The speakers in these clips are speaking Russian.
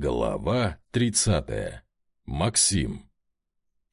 Глава 30. Максим.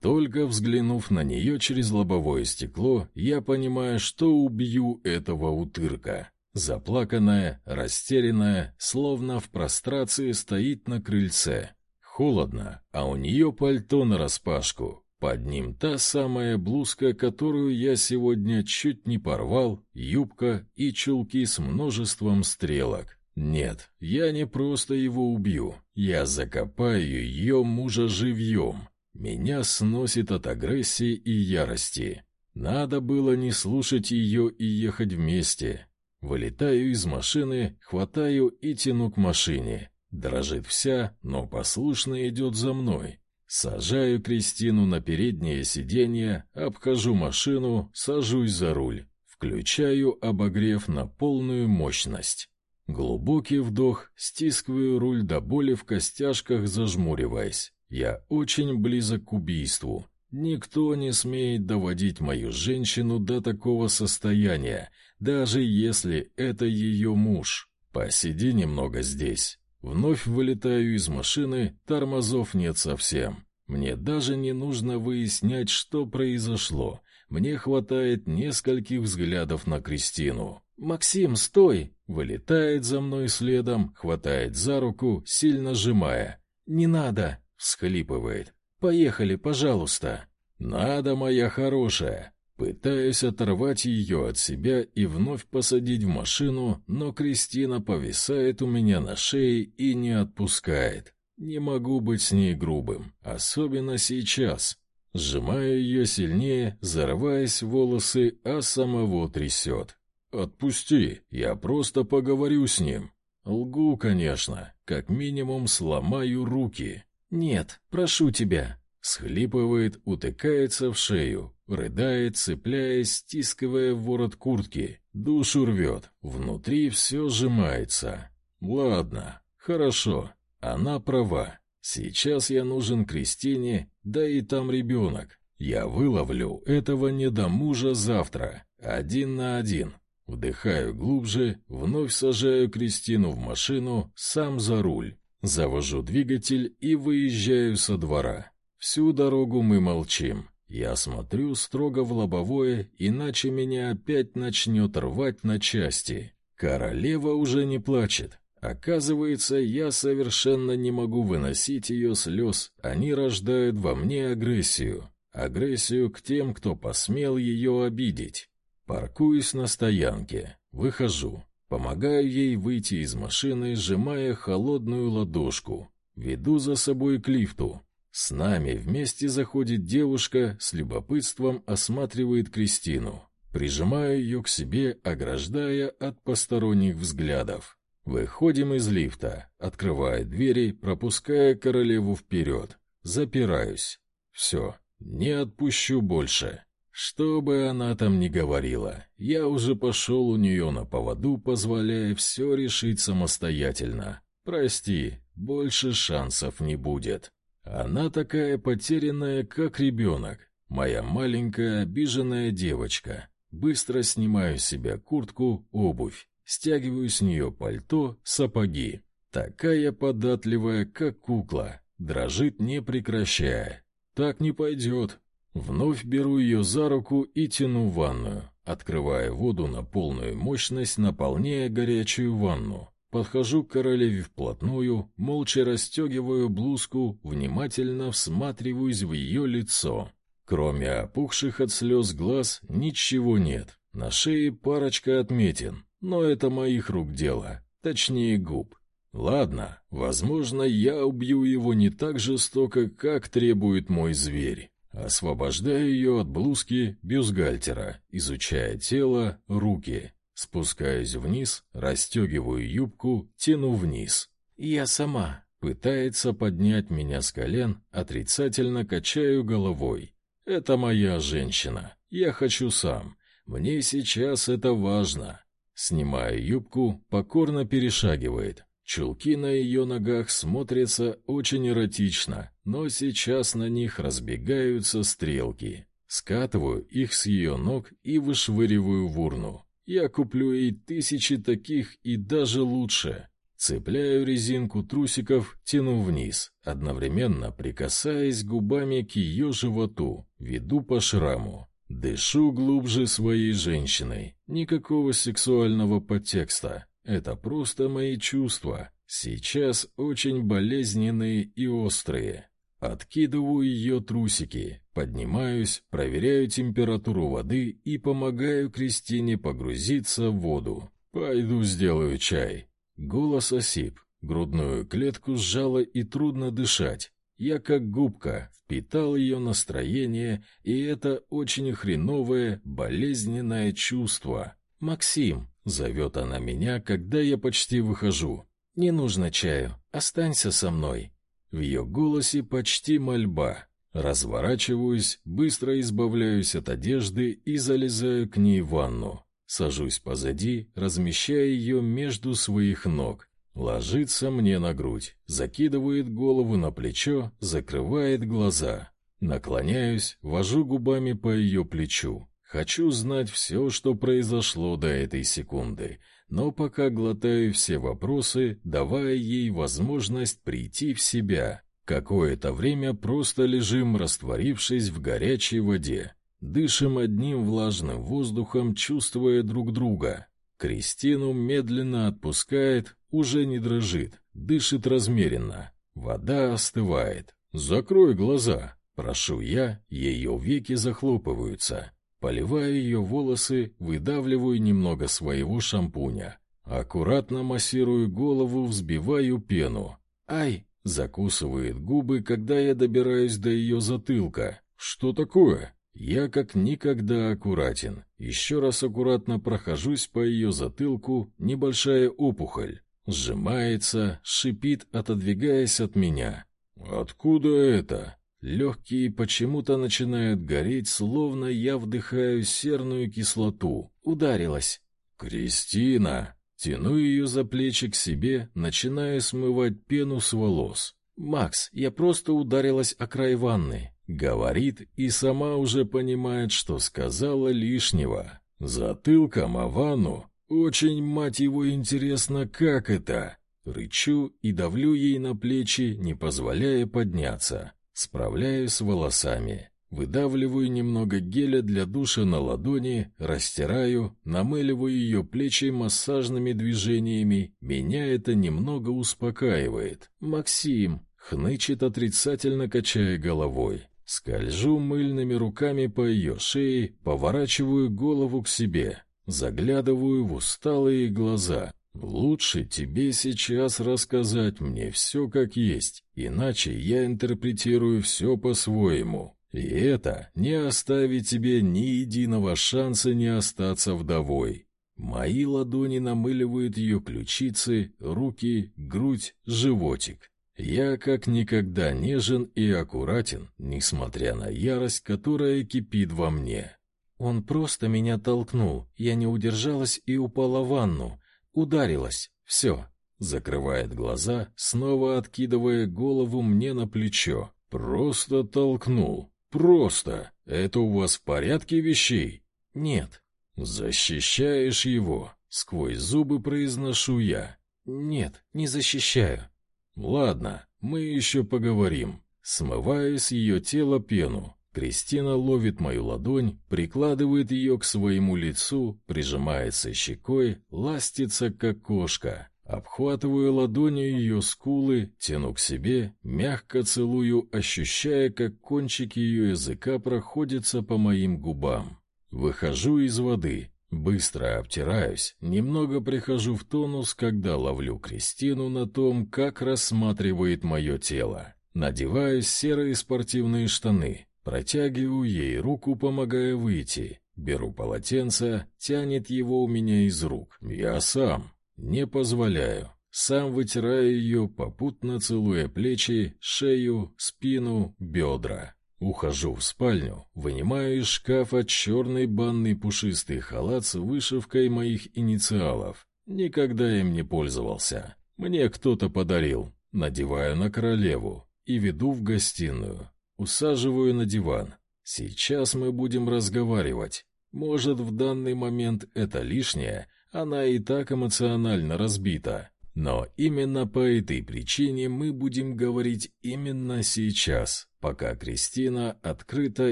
Только взглянув на нее через лобовое стекло, я понимаю, что убью этого утырка. Заплаканная, растерянная, словно в прострации стоит на крыльце. Холодно, а у нее пальто нараспашку. Под ним та самая блузка, которую я сегодня чуть не порвал, юбка и чулки с множеством стрелок. Нет, я не просто его убью, я закопаю ее мужа живьем. Меня сносит от агрессии и ярости. Надо было не слушать ее и ехать вместе. Вылетаю из машины, хватаю и тяну к машине. Дрожит вся, но послушно идет за мной. Сажаю Кристину на переднее сиденье, обхожу машину, сажусь за руль. Включаю обогрев на полную мощность. Глубокий вдох, стискиваю руль до боли в костяшках, зажмуриваясь. Я очень близок к убийству. Никто не смеет доводить мою женщину до такого состояния, даже если это ее муж. Посиди немного здесь. Вновь вылетаю из машины, тормозов нет совсем. Мне даже не нужно выяснять, что произошло. Мне хватает нескольких взглядов на Кристину. «Максим, стой!» Вылетает за мной следом, хватает за руку, сильно сжимая. «Не надо!» — всхлипывает. «Поехали, пожалуйста!» «Надо, моя хорошая!» Пытаюсь оторвать ее от себя и вновь посадить в машину, но Кристина повисает у меня на шее и не отпускает. Не могу быть с ней грубым, особенно сейчас. Сжимаю ее сильнее, зарываясь в волосы, а самого трясет. «Отпусти, я просто поговорю с ним». Лгу, конечно, как минимум сломаю руки. «Нет, прошу тебя». Схлипывает, утыкается в шею, рыдает, цепляясь, стискивая ворот куртки. Душу рвет, внутри все сжимается. «Ладно, хорошо, она права. Сейчас я нужен Кристине, да и там ребенок. Я выловлю этого недомужа завтра, один на один, Вдыхаю глубже, вновь сажаю Кристину в машину, сам за руль. Завожу двигатель и выезжаю со двора. Всю дорогу мы молчим. Я смотрю строго в лобовое, иначе меня опять начнет рвать на части. Королева уже не плачет. Оказывается, я совершенно не могу выносить ее слез. Они рождают во мне агрессию. Агрессию к тем, кто посмел ее обидеть. Паркуюсь на стоянке, выхожу, помогаю ей выйти из машины, сжимая холодную ладошку, веду за собой к лифту. С нами вместе заходит девушка, с любопытством осматривает Кристину. Прижимаю ее к себе, ограждая от посторонних взглядов. Выходим из лифта, открывая двери, пропуская королеву вперед. Запираюсь. Все, не отпущу больше. Что бы она там ни говорила, я уже пошел у нее на поводу, позволяя все решить самостоятельно. Прости, больше шансов не будет. Она такая потерянная, как ребенок. Моя маленькая обиженная девочка. Быстро снимаю с себя куртку, обувь, стягиваю с нее пальто, сапоги. Такая податливая, как кукла, дрожит не прекращая. Так не пойдет, Вновь беру ее за руку и тяну в ванную, открывая воду на полную мощность, наполняя горячую ванну. Подхожу к королеве вплотную, молча расстегиваю блузку, внимательно всматриваюсь в ее лицо. Кроме опухших от слез глаз, ничего нет. На шее парочка отметин, но это моих рук дело, точнее губ. Ладно, возможно, я убью его не так жестоко, как требует мой зверь. Освобождаю ее от блузки бюстгальтера, изучая тело, руки. Спускаюсь вниз, расстегиваю юбку, тяну вниз. «Я сама». Пытается поднять меня с колен, отрицательно качаю головой. «Это моя женщина. Я хочу сам. Мне сейчас это важно». Снимаю юбку, покорно перешагивает. Чулки на ее ногах смотрятся очень эротично, но сейчас на них разбегаются стрелки. Скатываю их с ее ног и вышвыриваю в урну. Я куплю ей тысячи таких и даже лучше. Цепляю резинку трусиков, тяну вниз, одновременно прикасаясь губами к ее животу, веду по шраму. Дышу глубже своей женщиной. Никакого сексуального подтекста. Это просто мои чувства. Сейчас очень болезненные и острые. Откидываю ее трусики, поднимаюсь, проверяю температуру воды и помогаю Кристине погрузиться в воду. «Пойду сделаю чай». Голос осип, грудную клетку сжало и трудно дышать. Я как губка впитал ее настроение, и это очень хреновое, болезненное чувство. «Максим», — зовет она меня, когда я почти выхожу. «Не нужно чаю, останься со мной». В ее голосе почти мольба. Разворачиваюсь, быстро избавляюсь от одежды и залезаю к ней в ванну. Сажусь позади, размещая ее между своих ног. Ложится мне на грудь, закидывает голову на плечо, закрывает глаза. Наклоняюсь, вожу губами по ее плечу. Хочу знать все, что произошло до этой секунды, но пока глотаю все вопросы, давая ей возможность прийти в себя. Какое-то время просто лежим, растворившись в горячей воде. Дышим одним влажным воздухом, чувствуя друг друга. Кристину медленно отпускает, уже не дрожит, дышит размеренно. Вода остывает. «Закрой глаза!» Прошу я, ее веки захлопываются. Поливаю ее волосы, выдавливаю немного своего шампуня. Аккуратно массирую голову, взбиваю пену. «Ай!» — закусывает губы, когда я добираюсь до ее затылка. «Что такое?» Я как никогда аккуратен. Еще раз аккуратно прохожусь по ее затылку, небольшая опухоль. Сжимается, шипит, отодвигаясь от меня. «Откуда это?» Легкие почему-то начинают гореть, словно я вдыхаю серную кислоту. Ударилась. «Кристина!» Тяну ее за плечи к себе, начиная смывать пену с волос. «Макс, я просто ударилась о край ванны», — говорит и сама уже понимает, что сказала лишнего. Затылком о ванну. Очень, мать его, интересно, как это? Рычу и давлю ей на плечи, не позволяя подняться. Справляюсь с волосами. Выдавливаю немного геля для душа на ладони, растираю, намыливаю ее плечи массажными движениями. Меня это немного успокаивает. «Максим!» — хнычет отрицательно, качая головой. Скольжу мыльными руками по ее шее, поворачиваю голову к себе, заглядываю в усталые глаза. Лучше тебе сейчас рассказать мне все как есть, иначе я интерпретирую все по-своему. И это не оставит тебе ни единого шанса не остаться вдовой. Мои ладони намыливают ее ключицы, руки, грудь, животик. Я как никогда нежен и аккуратен, несмотря на ярость, которая кипит во мне. Он просто меня толкнул, я не удержалась и упала в ванну. Ударилась. Все. Закрывает глаза, снова откидывая голову мне на плечо. Просто толкнул. Просто. Это у вас в порядке вещей? Нет. Защищаешь его. Сквозь зубы произношу я. Нет, не защищаю. Ладно, мы еще поговорим. Смываю с ее тела пену. Кристина ловит мою ладонь, прикладывает ее к своему лицу, прижимается щекой, ластится, как кошка. Обхватываю ладонью ее скулы, тяну к себе, мягко целую, ощущая, как кончики ее языка проходятся по моим губам. Выхожу из воды, быстро обтираюсь, немного прихожу в тонус, когда ловлю Кристину на том, как рассматривает мое тело. Надеваю серые спортивные штаны, Протягиваю ей руку, помогая выйти. Беру полотенце, тянет его у меня из рук. Я сам. Не позволяю. Сам вытираю ее, попутно целуя плечи, шею, спину, бедра. Ухожу в спальню, вынимаю из шкафа черный банный пушистый халат с вышивкой моих инициалов. Никогда им не пользовался. Мне кто-то подарил. Надеваю на королеву и веду в гостиную. Усаживаю на диван. Сейчас мы будем разговаривать. Может, в данный момент это лишнее, она и так эмоционально разбита. Но именно по этой причине мы будем говорить именно сейчас, пока Кристина открыта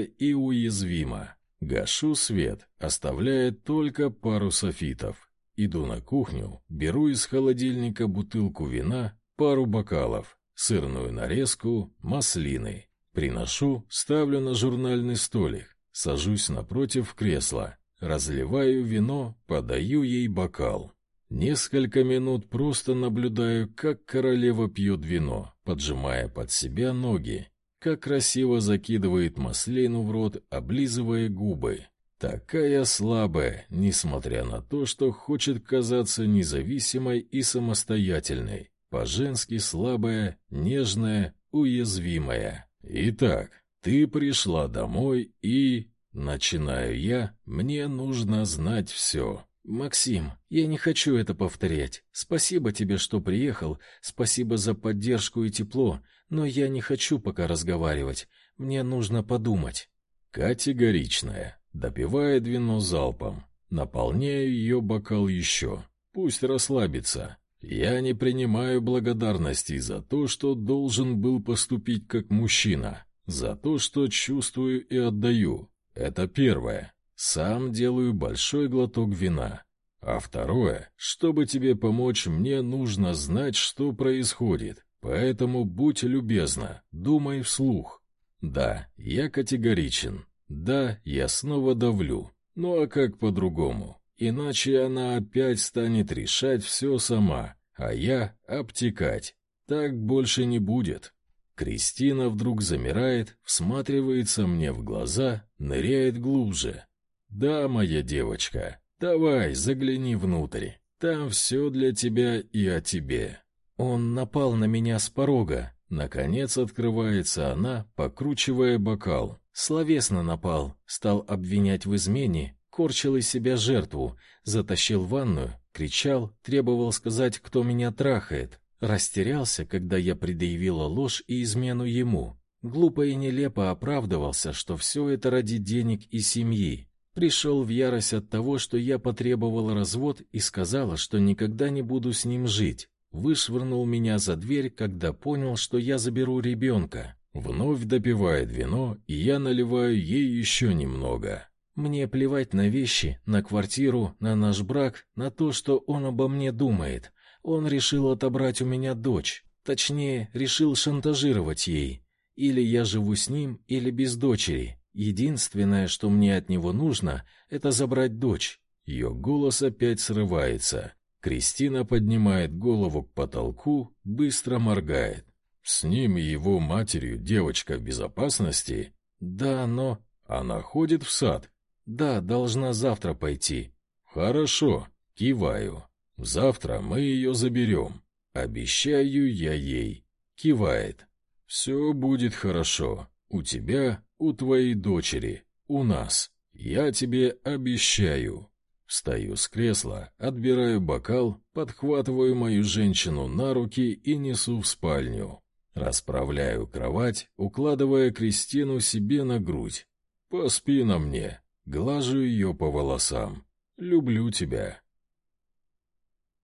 и уязвима. Гашу свет, оставляя только пару софитов. Иду на кухню, беру из холодильника бутылку вина, пару бокалов, сырную нарезку, маслины. Приношу, ставлю на журнальный столик, сажусь напротив кресла, разливаю вино, подаю ей бокал. Несколько минут просто наблюдаю, как королева пьет вино, поджимая под себя ноги, как красиво закидывает маслину в рот, облизывая губы. Такая слабая, несмотря на то, что хочет казаться независимой и самостоятельной. По-женски слабая, нежная, уязвимая. Итак, ты пришла домой и... Начинаю я, мне нужно знать все. Максим, я не хочу это повторять. Спасибо тебе, что приехал, спасибо за поддержку и тепло, но я не хочу пока разговаривать. Мне нужно подумать. Категоричная. Допивает вино залпом. Наполняю ее бокал еще. Пусть расслабится. Я не принимаю благодарности за то, что должен был поступить как мужчина. За то, что чувствую и отдаю. Это первое. Сам делаю большой глоток вина. А второе, чтобы тебе помочь, мне нужно знать, что происходит. Поэтому будь любезна, думай вслух. Да, я категоричен. Да, я снова давлю. Ну а как по-другому? Иначе она опять станет решать все сама, а я обтекать. Так больше не будет. Кристина вдруг замирает, всматривается мне в глаза, ныряет глубже. Да, моя девочка, давай, загляни внутрь. Там все для тебя и о тебе. Он напал на меня с порога. Наконец открывается она, покручивая бокал. Словесно напал, стал обвинять в измене, корчил из себя жертву, затащил в ванную, кричал, требовал сказать, кто меня трахает. Растерялся, когда я предъявила ложь и измену ему. Глупо и нелепо оправдывался, что все это ради денег и семьи. Пришел в ярость от того, что я потребовала развод и сказала, что никогда не буду с ним жить. Вышвырнул меня за дверь, когда понял, что я заберу ребенка. Вновь допивает вино, и я наливаю ей еще немного. Мне плевать на вещи, на квартиру, на наш брак, на то, что он обо мне думает. Он решил отобрать у меня дочь. Точнее, решил шантажировать ей. Или я живу с ним, или без дочери. Единственное, что мне от него нужно, это забрать дочь. Ее голос опять срывается. Кристина поднимает голову к потолку, быстро моргает. С ним и его матерью девочка в безопасности? Да, но... Она ходит в сад? Да, должна завтра пойти. Хорошо, киваю. Завтра мы ее заберем. Обещаю я ей. Кивает. Все будет хорошо. У тебя, у твоей дочери, у нас. Я тебе обещаю. Встаю с кресла, отбираю бокал, подхватываю мою женщину на руки и несу в спальню. Расправляю кровать, укладывая Кристину себе на грудь. Поспи на мне, глажу ее по волосам. Люблю тебя.